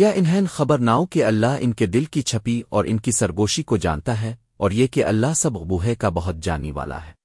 کیا انہیں خبر ناؤ کہ اللہ ان کے دل کی چھپی اور ان کی سرگوشی کو جانتا ہے اور یہ کہ اللہ سب ابوہے کا بہت جانی والا ہے۔